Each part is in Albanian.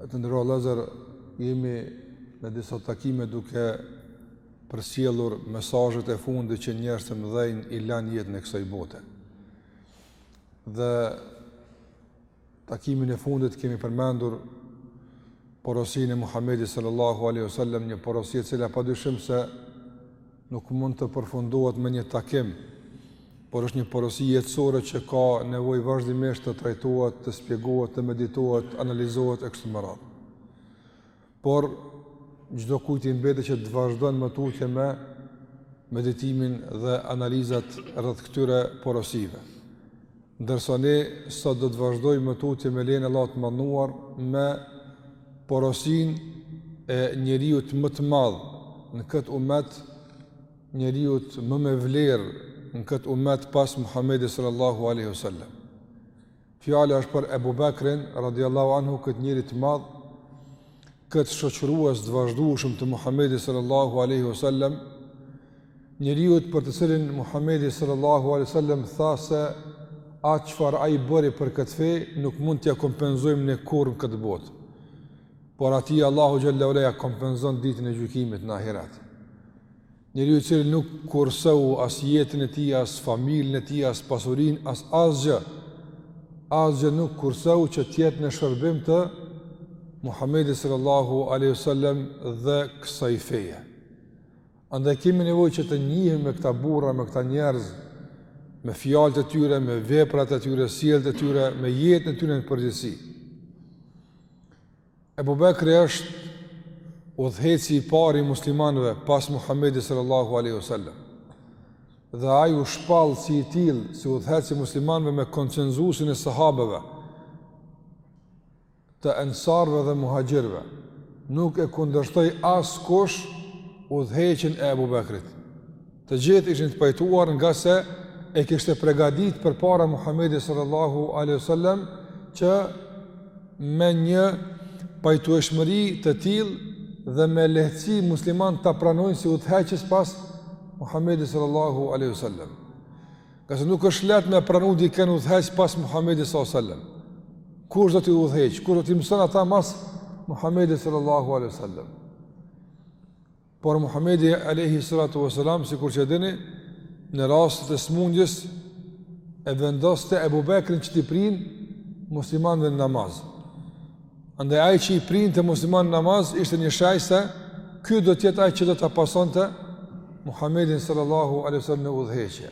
E të nderuar vëllezër, jemi në disa takime duke përcjellur mesazhet e fundit që njerëzit e mëdhenj i lan jetën e kësaj bote. Dhe takimin e fundit kemi përmendur porosinë e Muhamedit sallallahu alejhi wasallam, një porosi e cila padyshim se Nuk mund të përfundohet me një takim, por është një porosi jetësore që ka nevojë vazhdimisht të trajtohet, të shpjegohet, të meditohet, të analizohet e kështu me radhë. Por çdokujt i mbetet që të vazhdon më tutje me meditimin dhe analizat rreth këtyre porosive. Ndërsa ne sot do të vazhdojmë më tutje me lejen e Allahut të madhëruar me porosinë e njeriut më të madh në këtë umet, njeriut më me vlerë në këtë umet pas Muhamedit sallallahu alejhi wasallam. Fjala është për Ebu Bekrin, radiallahu anhu, këtë njeri të madh, këtë shoqërues të vazhdueshëm të Muhamedit sallallahu alaihi wasallam, njeriut për të cilin Muhamedi sallallahu alaihi wasallam tha se atë çfarë ai bëri për këtë fe nuk mund t'ia kompenzojmë ne kurrë në këtë botë. Por atij Allahu xhele ve ala ia kompenzon ditën e gjykimit në ahiret. Njeriu i cili nuk kurseu as jetën e tij, as familjen e tij, as pasurinë, as asgjë, asgjë nuk kurseu që të jetë në shërbim të Muhamedit sallallahu alaihi wasallam dhe kësaj feje. Andaj kemi nevojë që të njihemi me këta burra, me këta njerëz, me fjalët e tyre, me veprat e tyre, sjelljet e tyre, me jetën e tyre në përgjithësi. Ebu Bekri është udhëheqësi i parë i muslimanëve pas Muhamedit sallallahu alaihi wasallam. Dhe ai u shpall si i tillë, si udhëheqës i muslimanëve me konsenzusin e sahabëve, të ensarëve dhe muhaxhirëve. Nuk e kundërshtoi askush udhëheqjen e Ebu Bekrit. Të gjithë ishin të pajtuar ngase e kishte pregatit përpara Muhamedi sallallahu a.s. që me një pajtueshmëri të tillë dhe me lehtësi muslimanët ta pranojnë si udhëheqës pas Muhamedit sallallahu a.s. Ngase nuk është lehtë me pranu dikënd udhëheqës pas Muhamedit sallallahu a.s. Kush do t'i udhëheqë, kush do t'i mëson ata mas Muhamedit sallallahu a.s. Por Muhamedi alejhi salatu vesselam sikur që dini në rastet e smundjes e vendoste Ebu Bekrin që t'i prin muslimanëve në namaz. Andaj ai që i printe muslimanët në namaz ishte një shenjë se ky do të jetë ai që do ta pasonte Muhamedin sallallahu alejhi wasallam në udhëheqje.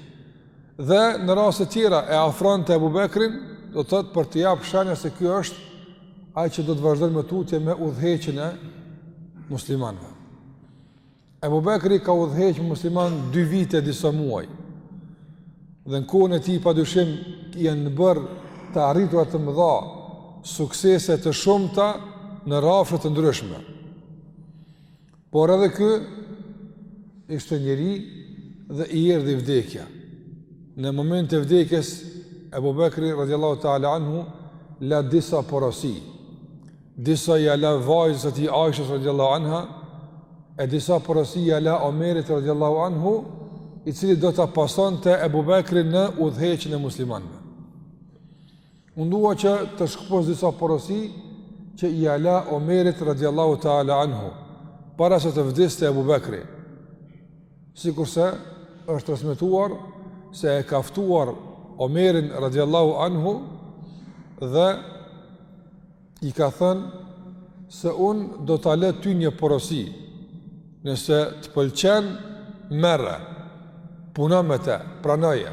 Dhe në raste të tjera e afronte Ebu Bekrin, do të thotë për të jap shenja se ky është ai që do të vazhdojë më tutje me udhëheqjen e muslimanëve. Abu Bekri ka udhëheq muslimanët 2 vite disa muaj. Dhe në kohën e tij padyshim janë bërë të arritura të mëdha, suksese të shumta në rrafshe të ndryshme. Por edhe ky ishte njeri dhe i erdhi vdekja. Në moment të vdekjes, Ebu Bekri radiallahu ta'ala anhu, la disa porosi. Disa ia la vajzës së tij Aishes radiallahu anha, e disa porosi ia la Omerit radiallahu anhu, i cili do ta pasonte Ebu Bekrin në udhëheqjen e muslimanëve. Unë dua që të shkëpus disa porosi që ia la Omerit radiallahu ta'ala anhu, para se të vdiste Ebu Bekri. Sikurse është transmetuar se e ka ftuar Omerin radiallahu anhu dhe i ka thënë se unë do ta lë ty një porosi, nëse të pëlqen merre, puno me te, pranoje.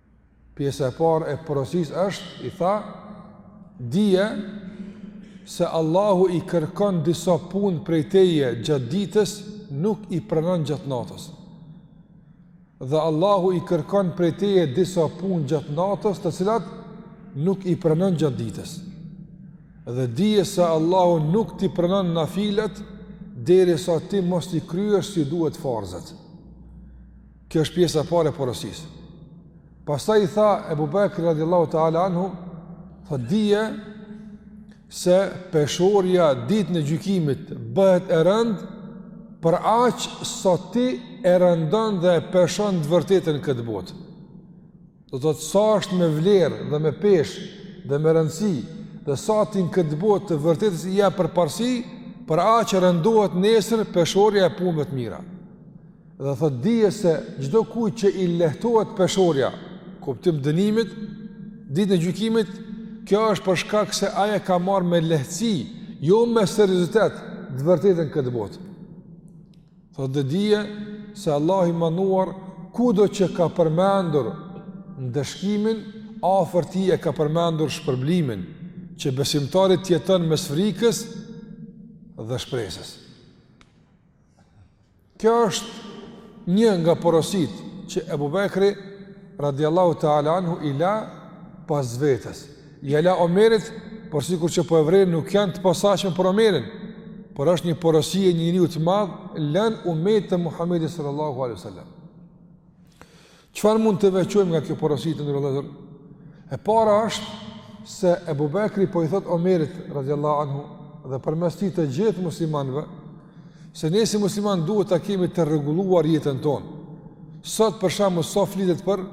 Pjesa e parë e porosisë është i tha dije se Allahu i kërkon disa punë prej teje gjatë ditës, nuk i pranon gjatë natës. Dhe Allahu i kërkon prej teje disa punë gjatë natës, të cilat nuk i pranon gjatë ditës. Dhe dije se Allahu nuk t'i pranon nafilet derisa ti mos i kryesh si duhet farzet. Kjo është pjesa e parë e porosisë. Pastaj i tha Ebu Bekri radiallahu ta'ala anhu, tha dije se peshorja ditën e gjykimit bëhet e rëndë për aq sa ti e rëndon dhe e peshon të vërtetën në këtë botë. Do të thotë sa është me vlerë dhe me peshë dhe me rëndësi dhe sa ti në këtë botë të vërtetës i jep përparësi, për aq i rëndohet nesër peshorja e punëve të mira. Dhe thotë dije se çdokujt që i lehtohet peshorja, kuptim dënimit, ditën e gjykimit, kjo është për shkak se ai e ka marrë me lehtësi, jo me seriozitet, të vërtetën në këtë botë. Thotë dhe dije se Allahu i madhëruar kudo që ka përmendur ndëshkimin, afër tij e ka përmendur shpërblimin, që besimtari të jetojë mes frikës dhe shpresës. Kjo është një nga porositë që Ebu Bekri radiallahu ta'ala anhu i la pas vetes. Ia la Omerit, por sikur që po e vëreni nuk janë të posaçme për Omerin, por është një porosi e një njeriu të madh, lënë umetit të Muhammedit sallallahu alaihi sallam. Çfarë mund të veçojmë nga kjo porosi të nderuar vëllezër? E para është se Ebu Bekri po i thotë Omerit radhiyallahu anhu dhe përmes tij të gjithë muslimanëve se ne si musliman duhet ta kemi të rregulluar jetën tonë. Sot për shembull sa flitet për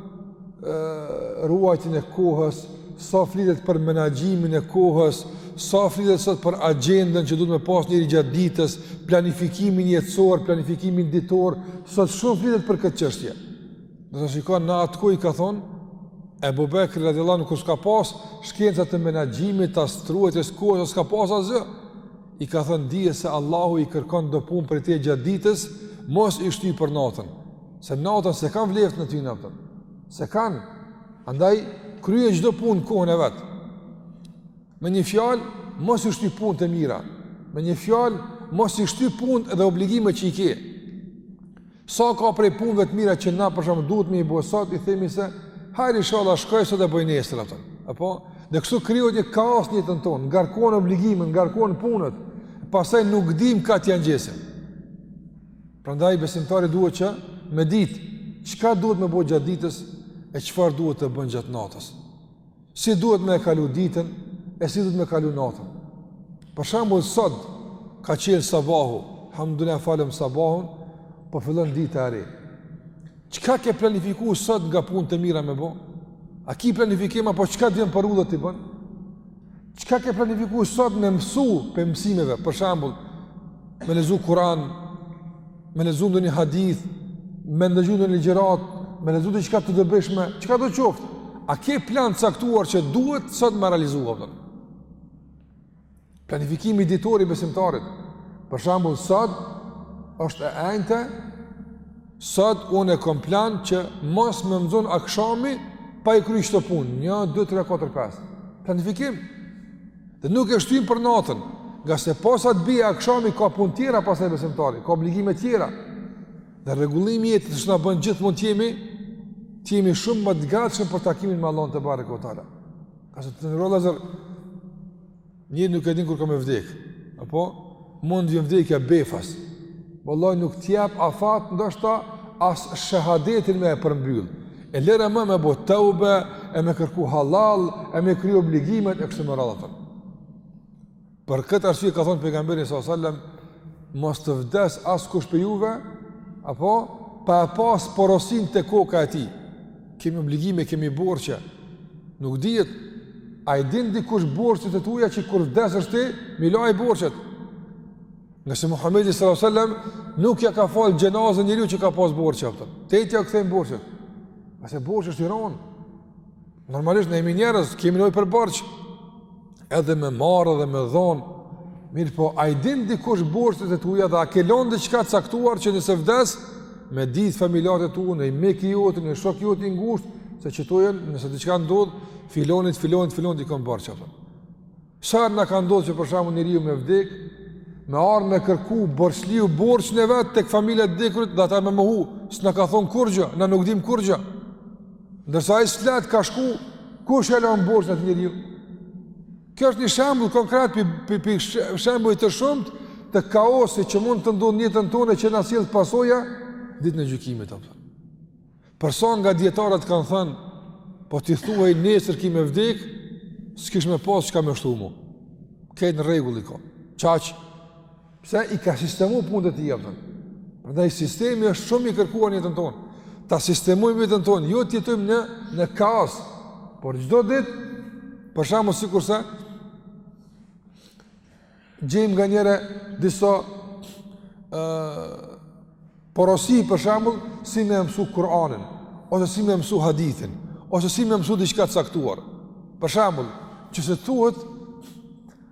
ruajtjen e kohës, sa flitet për menaxhimin e kohës, sa flitet sot për agjendën që duhet me pas njeri gjatë ditës, planifikimin jetësor, planifikimin ditor, sot shumë flitet për këtë çështje. Nëse shikon në atë kohë i ka thonë Ebu Bekri radhiyallahu anhu, kur s'ka pas shkenca të menaxhimit, të ruajtjes së kohës, e s'ka pas asgjë, i ka thonë dije se Allahu i kërkon do punë prej teje gjatë ditës, mos i shty për natën, se natën s'e kanë vleftën në ty në S'e kanë, andaj kryje çdo punë kohën e vet. Me një fjalë mos i shty punët e mira. Me një fjalë mos i shty punët edhe obligimet që i ke. Sa ka prej punëve të mira që na për shembull duhet me i bo sot i themi se hajri inshallah shkoj sot e bëj nesër atë. Apo, dhe kështu krijohet një kaos në jetën tonë, ngarkohen obligimet, ngarkohen punët. Pastaj nuk dim kah t'ia nisim. Prandaj besimtari duhet që me ditë çka duhet me bo gjatë ditës e çfarë duhet të bën gjatë natës. Si duhet me kalu ditën e si duhet me kalu natën. Për shembull sot ka qenë sabahu, elhamdulilah falem sabahun, po fillon dita e re. Çka ke planifiku sot nga punët e mira me bo? A ki planifikim apo çka të vjen për udhë ti bën? Çka ke planifiku sot me mësu prej mësimeve, për shembull, me lexu Kur'an, me lexu ndonjë hadith, me ndëgju ndonjë ligjëratë, me lexu diçka të dobishme, çka do qoftë? A ke plan të caktuar që duhet sot me realizu atë? Planifikimi ditor i besimtarit. Për shembull, sot është e enjte Sot unë e kom plan që mos me më zon akshami pa i kry qëto punë, 1, 2, 3, 4, 5. Planifikim. Dhe nuk e shtyjmë për natën, ngase posa të bie akshami ka punë tjera pastaj besimtari, ka obligime tjera. Dhe rregullimi i jetës na bën gjithmonë të jemi, të jemi shumë më të gatshëm për takimin me Allahun tebareke ue teala. Ngase të nderuar vëllezër, Njeri nuk e din kur ka me vdek. Apo mund të vjen vdekja befas. Wallahi nuk të jep afat ndoshta as shahadetin me e përmbyll. E lëre më me bo teube, e me kërku halal, e me kry obligimet e kështu me radhë atë. Për këtë arsye ka thonë pejgamberi salallahu alejhi ue selem mos të vdes askush prej juve, apo pa e pas porosinë te koka e tij. Kemi obligime, kemi borxhe. Nuk dihet a i din dikush borxhet e tuja që kur vdesësh ti, m'i la borxhet. Ngase Muhammedi s.a.s. nuk ia ka falë xhenazen njeriut që ka pas borxhe. Të t'ia kthejmë borxhet. Ngase borxhi është i ronë. Normalisht ne jemi njerëz, kemi nevojë për borxh. edhe me marrë edhe me dhonë, mirëpo, a i din dikush borxhet e tuja dhe a ke lonë diçka t'caktuar që nëse vdes, me ditë familjarët e tu, ni miki jot, ni shok jot i ngushtë, se që tu jenë, nëse diçka ndodh, filonit, filonit, filonit i këmë bërë që atëm. Sërë në ka ndodhë që përshamu një riu me vdek, me ardhë me kërku, borxhliu borxhin e vet, tek familja e t'dekurit, dhe ata me mohu, s'na ka thonë kurgjë, na nuk dim kurgjë. Ndërsa ai slet ka shku, kush e lan borxhin e atij njeriu? Kjo është një shembull konkret për prej shembujve të shumtë të kaosit që mund të ndodhë në jetën tonë që na sjell pasoja ditën e gjykimit apo. Person nga dijetarët kanë thënë, po t'i thuhej nesër ki me vdek, s'kish me pas çka me shtu mo. Kaq në rregull i ka. Çaq Pse i ka sistemu punët e tij n'jetën? Prandaj sistemi është shumë i kërkuar n'jetën tonë. Ta sistemojmë jetën tonë, jo të jetojmë në, në kaos. Por çdo ditë, për shembull sikurse, gjejmë nganjëherë disa uh, porosi për shembull si me mësu Kur'anin ose si me mësu hadithin ose si me mësu diçka të caktuar. Për shembull, që se thuhet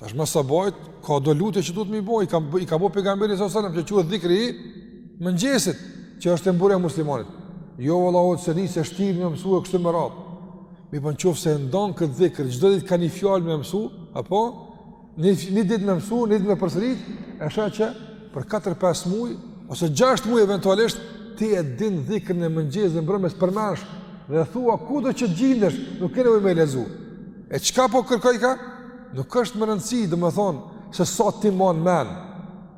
Tash me sabah, ka do lutje që duhet m'i bo, i ka, i ka bo pejgamberi s.a.s. që quhet dhikri i mëngjesit, që është mburoja e muslimanit. Jo, vëlla, osht seri, s'vështirë me mësu e kështu me radhë. Mirëpo në qoftë se e ndan këtë dhikri, çdo ditë ka një fjalë me mësu, apo, një, një ditë me mësu, një ditë me përsërit, e sheh që për 4-5 muaj ose 6 muaj eventualisht ti e din dhikrin e mëngjesit dhe mbrëmjes përmendsh dhe e thua kudo që gjindesh, nuk ke nevojë me lexu. E çka po kërkoj ka? Nuk është me rëndësi, domethonë, se sa ti mon men.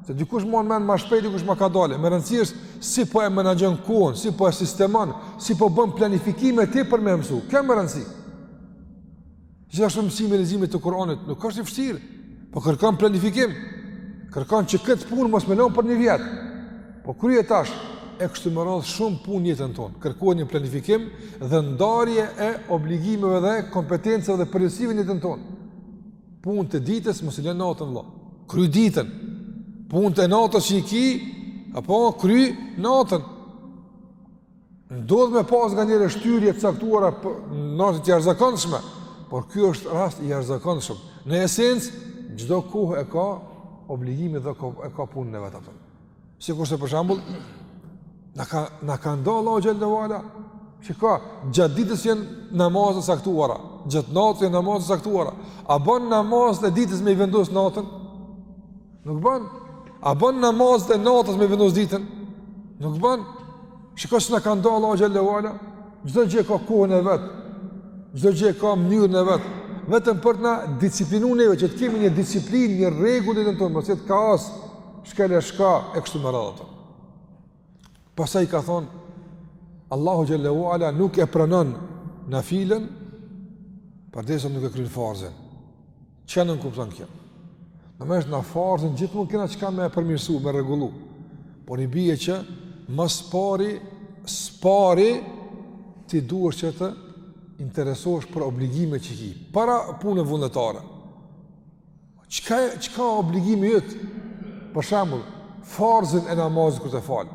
Se dikush mon men ma shpejt, dikush ma kadale. Me rëndësi është si po e menaxhon kohën, si po e sistemon, si po bën planifikime ti për me mësu. Kjo me rëndësi. Gjithashtu mësimi i leximit të Kuranit nuk është i vështirë, po kërkon planifikim. Kërkon që këtë punë mos me lon për një vit. Po kryje tash e kështu me radhë shumë punë n'jetën tonë. Kërkohet një planifikim dhe ndarje e obligimeve dhe kompetencave dhe përgjegjësive n'jetën tonë. Punët e ditës mos i lën natën vëlla. Kryj ditën. Punët e natës që i ki apo kryj natën. Ndodh me pas nganjëherë shtyrje të caktuara po, në raste të jashtëzakonshme, por ky është rast i jashtëzakonshëm. Në esencë, çdo kohë e ka obligimin dhe e ka punën e vet atë. Sikurse për shembull, na ka na ka ndalë Allahu xhallahu ala. Shikoj, gjatë ditës janë namazet e caktuara, gjatë natës janë namazet e caktuara. A bën namazet e ditës me i vendos natën? Nuk bën. A bën namazet e natës me i vendos ditën? Nuk bën. Shikoj si na ka nda Allahu xhallahu ala. Çdo gjë ka kohën e vet. Çdo gjë ka mënyrën e vet. Vetëm për të na disiplinu neve që të kemi një disiplinë, një rregull në jetën tonë, mos të jetë kaos, shkel e shko e kështu me radhë Pastaj ka thonë, Allahu xhallahu ala nuk e pranon nafilen, përderisa nuk e kryn farzën. Çka nënkupton kjo? Domethënë në farzin, gjithmonë kena çka me përmirësu, me rregullu. Por i bije që, mas pari, s'pari, ti duhesh që të interesosh për obligimet që i ki, para punëve vullnetare. Çka, çka obligimi yt, për shembull, farzin e namazit kur ta fal?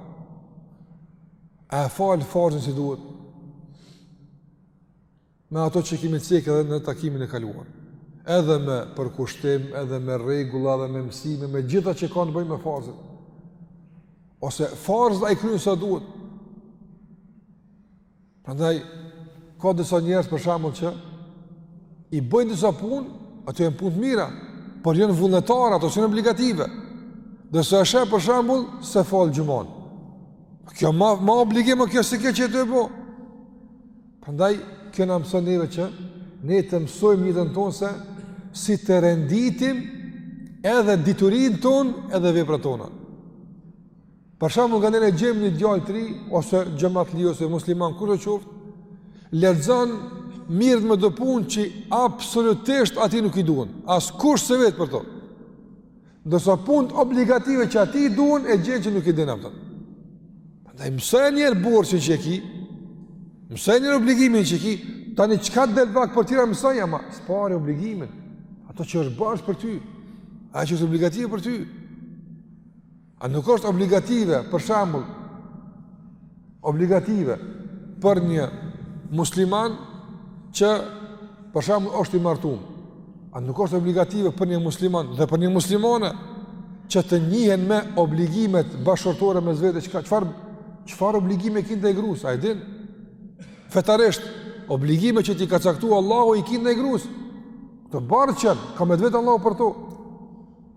A e fal farzin si duhet? Me ato që kemi cek edhe në takimin e kaluar. Edhe me përkushtim, edhe me rregulla, edhe me mësime, me të gjitha që kanë të bëjnë me farzin. Ose farzin a e kryn sa duhet? Prandaj ka disa njerëz për shembull që i bëjnë disa punë, ato janë punë të mira, por janë vullnetare, ato s'janë obligative. Ndërsa e sheh për shembull s'e fal xhumanë. Kjo ma, ma obligim o kjo se kjo që ti e bon. Prandaj kjo na mëson neve që ne të mësojmë në jetën tonë se si t'i renditim edhe diturinë tonë edhe veprat tona. Për shembull, nganjëherë e gjejmë një djalë të ri ose xhamatli ose musliman kushdo qoftë lexon, merret me do punë që absolutisht atij nuk i duhen. Askush s'e vet për to. Ndërsa punët obligative që atij i duhen e gjen që nuk i din ato. Prandaj mësoje njëherë borxhin që e ki, mësoje njëherë obligimin që e ki, tani çka të del vakt për tjera mësoj ama s'pari obligimin. Ato që është bash për ty, ajo që është obligative për ty. A nuk është obligative, për shembull, obligative për një musliman që për shembull është i martum? A nuk është obligative për një musliman dhe për një muslimane që të njihen me obligimet bashkëshortore mes vete? Çfarë, çfarë, çfarë obligime ki ndaj grusë? A i din? Fetarisht, obligime që t'i ka caktu Allahu, i ki ndaj grusë. Këto borxh që i ke, ka me t'vet Allahu për to.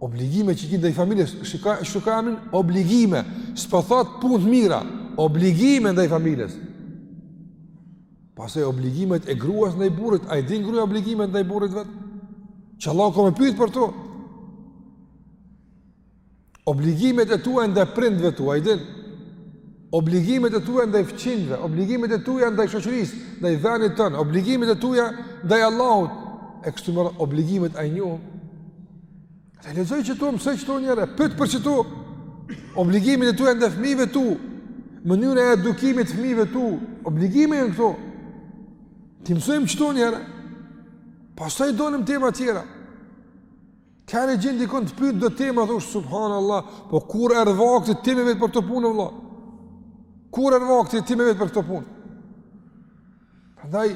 Obligime që ki ndaj familjes, shika, shika emrin, obligime, s'po thot punë të mira, obligime ndaj familjes. Pastaj obligimet e gruas ndaj burrit, a i din gruja obligimet ndaj burrit vet? Që Allahu ka me pyt për to. Obligimet e tua ndaj prindve tu, a i din? Obligimet e tua ndaj fqinjve, obligimet e tua ndaj shoqërisë, ndaj venit tënd, obligimet e tua ndaj Allahut, e kështu me radhë obligimet a i njohim, Dhe lexoj qëto, mësoj qëto njëherë, pyt për qëto, obligimet e tua ndaj fmive tu, mënyra e edukimit të fmive tu, obligime janë këto, t'i mësojmë qëto njëherë, pastaj i donim tema tjera, ka ne gjen dikënd të pyt do tema, thush, subhanallah, po kur erdh vakti ti me vet për këto punë, vlla, kur erdh vakti ti me vet për këto punë, Prandaj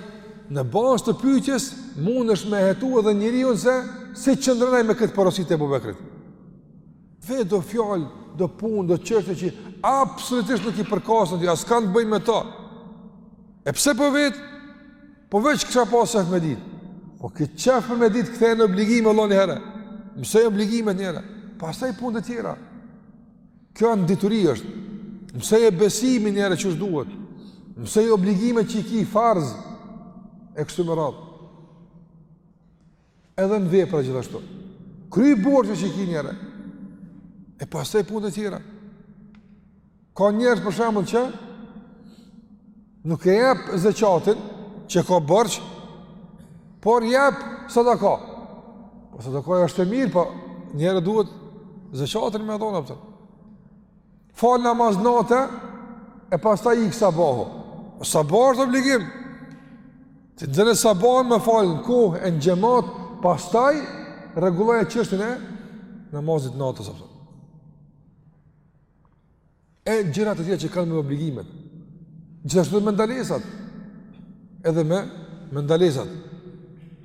në bazë të pyetjes mundësh me hetu edhe njeriun se si qëndron ai me këtë porosi të Ebu Bekrit. Vet do fjalë, do punë, do çështje që absolutisht nuk i përkasin atij, as kanë të bëjnë me ta. E pse po vet? Po veç kisha pas me ditë. Po ke qef për me ditë kthehu në obligime vlla një herë. Mësoj obligimet një herë. Pastaj punët e tjera. Kjo në dituri është, mësoje besimin njëherë qysh duhet, mësoji obligimet që i ki farz, e kështu me radhë. Edhe në vepra gjithashtu. Kry borxhet që i ki njëherë, e pastaj punët e tjera. Ka njerëz për shembull që, Nuk e jep zeqatin që ka borxh, por jep sadaka. Po sadaka është e mirë, po njëherë duhet zeqatin me dhon, a po. Fal namaz nate e pastaj i ik sabahu. Po sabahu është obligim. Ti nxene sabahun me fal në kohë e në xhamat, pastaj rregulloje çështjen e namazit të natës apo. e gjëra të tjera që kanë me obligimet. Gjithashtu me ndalesat. Edhe me me ndalesat.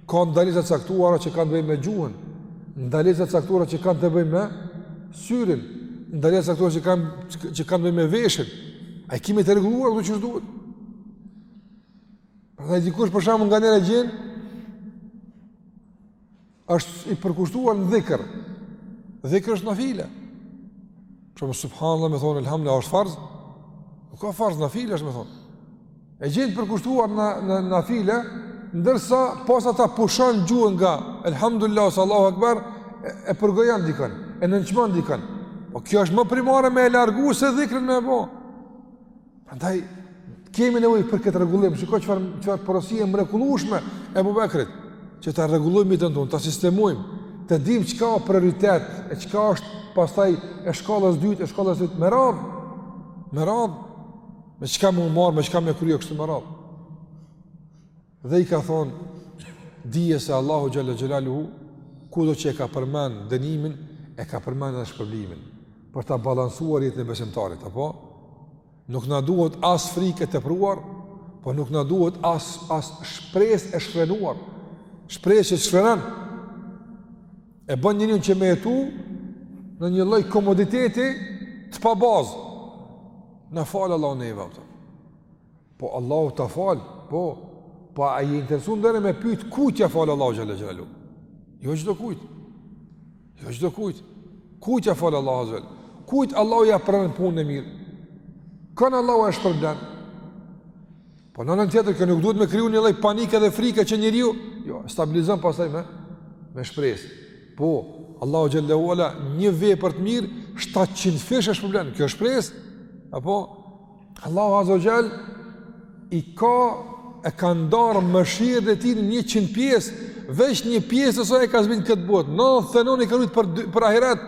Ka ndalesa të caktuara që kanë të bëjnë me gjuhën, ndalesa të caktuara që kanë të bëjnë me syrin, ndalesa të caktuara që kanë që kanë të bëjnë me veshin. A i kimi të rregulluar këto qysh duhet? Prandaj dikush për shembull nganjëherë e gjen është i përkushtuar në dhikër. Dhikër është nafile. Për shembull subhanallah me thonë, elhamdulillah është farz. Nuk ka farz, nafile, është me thonë. E gjen të përkushtuar në, në, nafile, ndërsa pasi ta pushan gjuhën nga elhamdulillah, Allahu akbar, e, e përgojan dikën, e nënçman dikën. Po kjo është më primare me e largu se dhikrin me e bo. Prandaj kemi nevojë për këtë rregullim, shiko çfarë porosie e mrekullueshme e Abu Bakrit, që ta rregullojmë jetën tonë, ta sistemojmë, të dimë çka është prioritet, e çka është pastaj e shkallës dytë, e shkallës dytë me radh. Me radh me çka me u marr, me çka me krye kështu me radh. Dhe i ka thonë, Dije se Allahu xhel-le xhelaluhu, kudo që e ka përmend dënimin, e ka përmend edhe shpërblimin, për ta balansuar jetën e besimtarit, apo? Nuk na duhet as frikë e tepruar, po nuk na duhet as as shpres e shfrenuar, shpres që të shfrenan, e bon njerin që me jetu në një lloj komoditeti të pabazë, na fal Allahu neve, apo. Po Allahu ta fal, po, po a je interesu ndonjëherë me pyt kujt ia fal Allahu xhel-le xhelaluhu? Jo çdokujt, jo çdokujt, kujt ia fal Allahu? Kujt Allahu ia pranon punën e mirë? Kënë Allahu e shpërblen? Po në anën tjetër, kjo nuk duhet me kriju një lloj panike dhe frike që njeriu, jo, stabilizon pastaj me, me shpresë. Po, Allahu xhel-le xhelaluhu, një vepër të mirë, 700 fish e shpërblen, kjo shpresë, apo, Allahu azze ve xhel i ka e ka ndarë mëshirën e tij në 100 pjesë, veç një pjesë të saj e ka zbrit në këtë botë. 99 i ka rujt për për ahiret.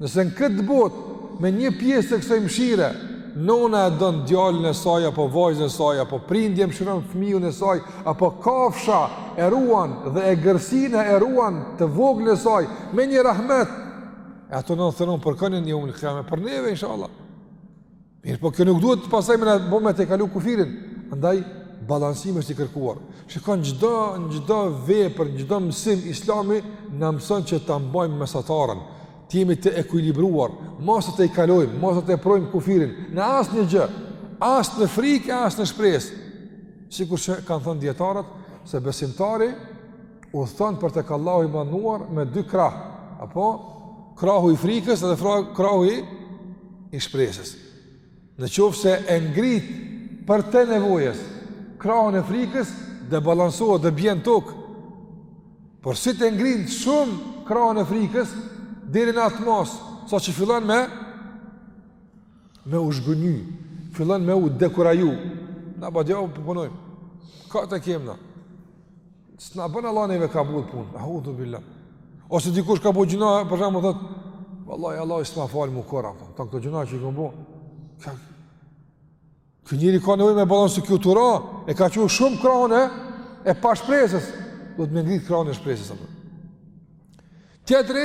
Nëse në këtë botë me një pjesë të kësaj mëshire, nona e don djalin e saj apo vajzën e saj apo prindi e mëshiron fëmijën e saj apo kafsha e ruan dhe egërsina e ruan të voglin e saj me një rahmet. E ato 99 për kënë jeumul kijame, për neve, inshallah. Mirëpo kjo nuk duhet pastaj me na bo me tejkalu kufirin, andaj balansimi është i kërkuar. Shikon çdo çdo vepër, çdo mësim islami na mëson që ta mbajmë mesataren, të jemi të ekuilibruar, mos e tejkalojmë, mos e teprojmë kufirin në asnjë gjë, as në frikë, as në shpresë. Sikur që kanë thënë dijetarët se besimtari udhëton për tek Allahu i Madhëruar me dy krah, apo krahu i frikës dhe krahu i i shpresës. Në qofë se e ngrit përtej nevojës krahun e frikës debalansohet dhe bjen n'tokë. Por si ta ngrit shumë krahun e frikës, deri në atë masë, saqë fillon me, me u zhgënjy, fillon me u dekuraju. Na badihava po punojmë, ku të kemi na. S'na bon Allahu neve kabull punë, eudhu bil-lah. Ose dikush ka bo gjyna, për shembull thotë, Vallahi, Allahi s'ma fal mu kurrë, për këto gjyna që i kam bo. Ka... Ky njeri ka nevoj me balansu, se kjo tu ra, e ka çu shumë krahun e, e pashpresës, duhet me ngritë krahun e shpresës. Tjetri,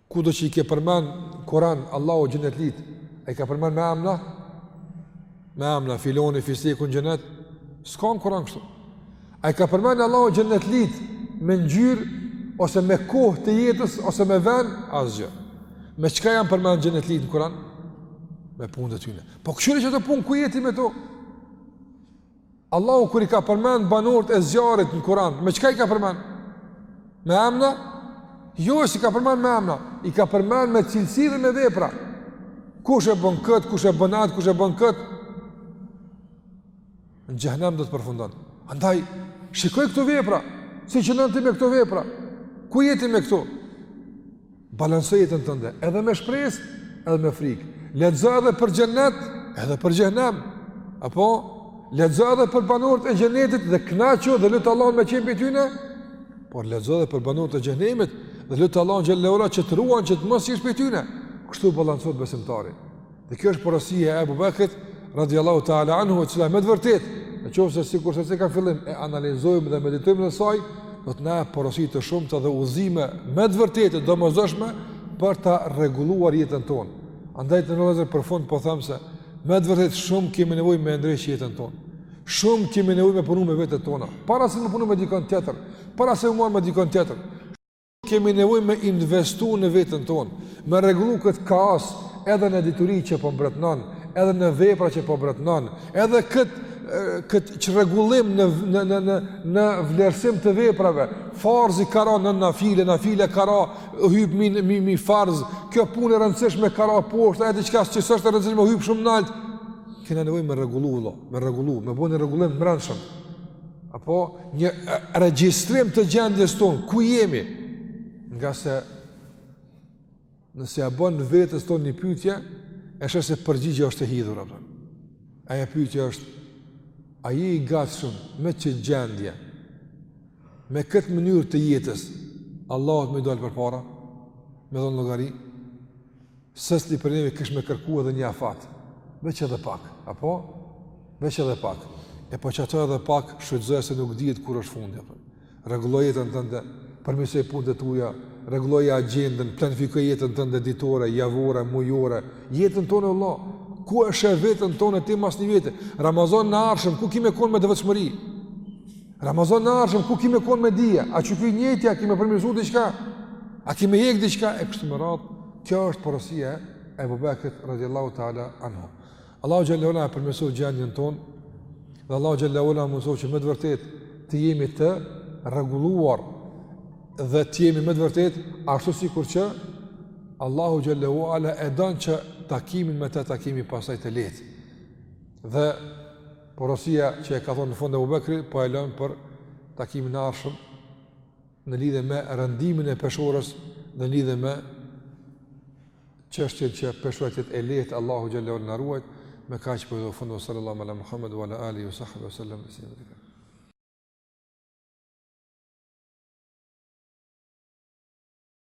Kudo që i ke përmend Kur'an Allahu xhenetlitë, a i ka përmend me amna, me amna filoni fisteku në xhenet, s'ka në Kur'an kështu. A i ka përmend Allahu xhenetlitë me ngjyrë ose me kohë të jetës ose me vend asgjë. Me çka janë përmend xhenetlitë në Kur'an? Me punët e tyre. Po kshyri qato punë, ku je ti me to? Allahu kur i ka përmend banorët e zjarrit në Kur'an, me çka i ka përmend? Me amna? Jo, s'i ka përmend me amna, i ka përmend me cilësi dhe me vepra. Kush e bën kët, kush e bën atë, kush e bën kët? Në xhehnem do të përfundon. Andaj shikoji këto vepra, si qëndron ti me këto vepra. Ku je ti me këto? Balanco jetën tënde, edhe me shpresë, edhe me frikë. Lexo edhe për xhenet, edhe për xhehnem. Apo lexo edhe për banorët e xhenetit dhe kënaqu dhe lute Allahun me qenë pej tyne. Por lexo edhe për banorët e xhehnemit dhe lute Allahun xhele ue ala që të ruan që të mos jesh prej tyne. Kështu balancohet besimtari. Dhe kjo është porosia e Abu Bakrit radiallahu ta'ala anhu, e cila me të vërtet, në qoftë se sikurse ceka në fillim, e analizojmë dhe meditojmë rreth saj, do të na jep porosi të shumta dhe udhëzime me të vërtetë të domosdoshme për ta rregulluar jetën tonë. Andaj vëllezër për fund po them se, me të vërtet shumë kemi nevojë me ndreq jetën tonë. Shumë kemi nevojë me punu me vetet tona, para se me punu me dikon tjetër, para se m'u marrë me dikon tjetër, Kemi nevojë me investu në vetën tonë, me rregullu këtë kaos edhe në dituri që po mbretënon, edhe në vepra që po mbretënon, edhe kët kët çrregullim në në në në në vlerësim të veprave, farzi ka ra nën nafile, nafile ka ra, hyp mi mi mi farz, kjo punë e rëndësishme ka ra poshtë, edhe diçka që s'është e rëndësishme hyp shumë nalt. Kena nevojë me rregullu vëlla, me rregullu, me bo një rregullim të brendshëm. apo një regjistrim të gjendjes tonë, ku jemi, ngase nëse ia bën vetes tonë një pyetje, e sheh se përgjigjja është e hidhur, apo. ajo pyetje është, a je i gatshëm me qët gjendje, me këtë mënyrë të jetës, Allahut me i dal përpara, me dhonë llogari, Secili prej neve kish me kërku edhe një afat, veç edhe pak, apo? Veç edhe pak. E po qato edhe pak, shfrytëzoje se nuk dihet kur është fundi, apo? Rregulloje jetën tënde, përmirësoji punët e tuja, rregulloje agjendën, planifikoje jetën tënde ditore, javore, mujore, jetën tonde vëlla, ku e sheh veten tonde ti mas një viti, Ramazanin e ardhshëm, ku ki me konë me devotshmëri? Ramazanin e ardhshëm, ku ki me konë me dije? A qikjo e njëjta, ki me përmisu diçka? A ki me hek diçka? E kështu me radhë, Kjo është porosia e Abu Bekrit radhiyallahu ta'ala anhu. Allahu xhallahu ta'ala e përmirësoftë gjendjen tonë dhe Allahu xhallahu ta'ala na mundësoftë që me të vërtet të jemi të rregulluar dhe të jemi me të vërtet ashtu sikur që Allahu xhallahu ta'ala e don që takimin me të ta kemi pastaj të lehtë. Dhe porosia që e ka thonë në fund Abu Bekri po e lëmë për takimin e ardhshëm në lidhje me rëndimin e peshores dhe në lidhje me çështjen që peshora të jetë e lehtë Allahu xhallahu na ruajt me kaq po përfundoj sallallahu ala muhammed wa ala alihi wa sahbihi wa sallam